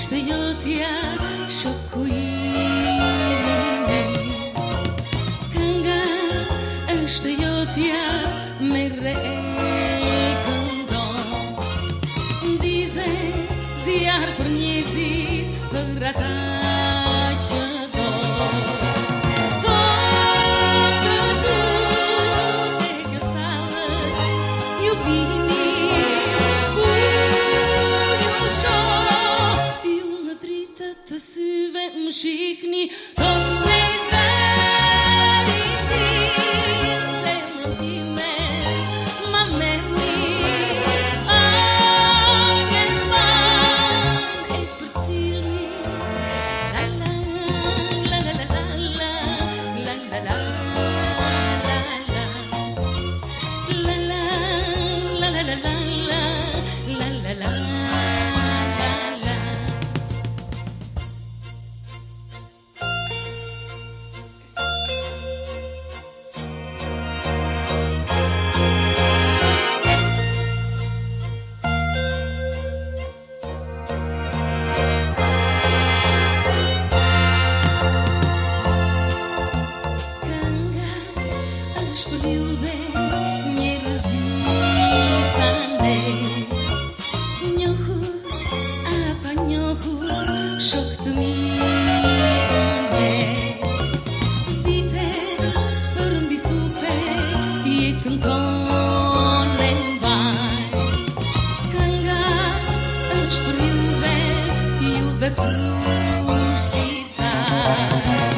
Këngën është e joti a shoku i me Këngën është jo joti me re i këndon Dizën djarë për njësi për rrata the blue pushisa.